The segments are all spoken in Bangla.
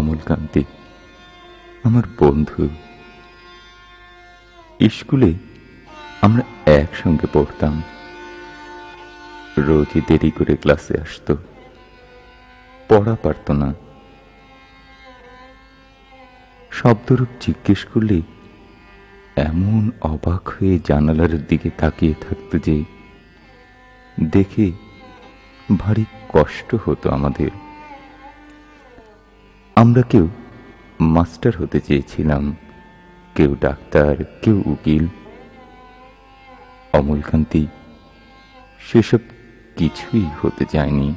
অমলকান্তি আমার বন্ধু। স্কুলে আমরা একসঙ্গে পড়তাম। রোজই দেরি করে ক্লাসে আসতো। পড়া পারত না। শব্দরূপ জিজ্ঞেস করলে এমন অবাক হয়ে জানালার দিকে তাকিয়ে থাকতো যে, দেখে ভারী কষ্ট হতো আমাদের। আমরা কেউ মাস্টার হতে চেয়েছিলাম, কেউ ডাক্তার, কেউ উকিল। অমলকান্তি সেসব কিছুই হতে চায়নি।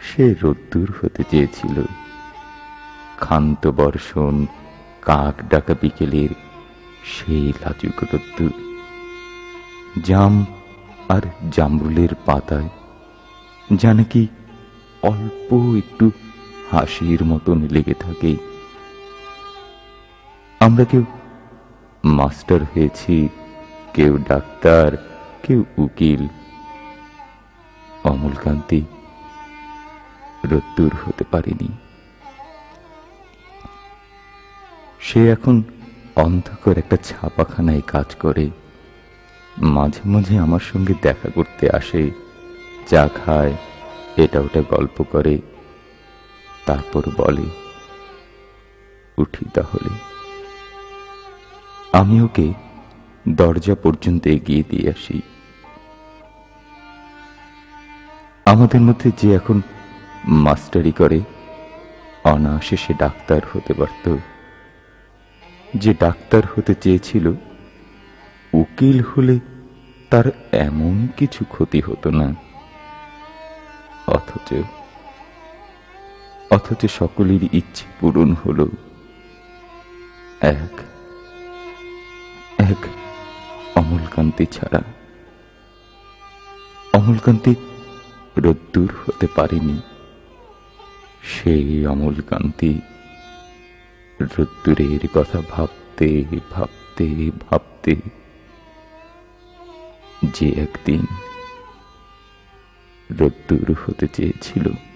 সে রোদ্দুর হতে চেয়েছিল। ক্ষান্ত বর্ষণ, কাক ডাকা বিকেলের সেই লাজুক রোদ্দুর। জাম আর জামরুলের পাতায় যা নাকি অল্প একটু হাসির মতন লেগে থাকে। আমরা কেউ মাস্টার হয়েছি, কেউ ডাক্তার, কেউ উকিল। অমলকান্তি রোদ্দুর হতে পারেনি। সে এখন অন্ধকার একটা ছাপাখানায় কাজ করে। মাঝে মাঝে আমার সঙ্গে দেখা করতে আসে চা খায়, এটা ওটা গল্প করে। তারপর বলে, উঠি তাহলে। আমি ওকে দরজা পর্যন্ত এগিয়ে দিয়ে আসি। আমাদের মধ্যে যে এখন মাস্টারি করে, অনায়াসে সে ডাক্তার হতে পারত। যে ডাক্তার হতে চেয়েছিল, উকিল হলে তার এমন কিছু ক্ষতি হতো না। অথচ অথচ সকলের ইচ্ছে পূরণ হল। এক এক অমলকান্তি ছাড়া। অমলকান্তি রোদ্দুর হতে পারেনি। সেই অমলকান্তি রোদ্দুরের কথা ভাবতে ভাবতে ভাবতে যে একদিন রোদ্দুর হতে চেয়েছিল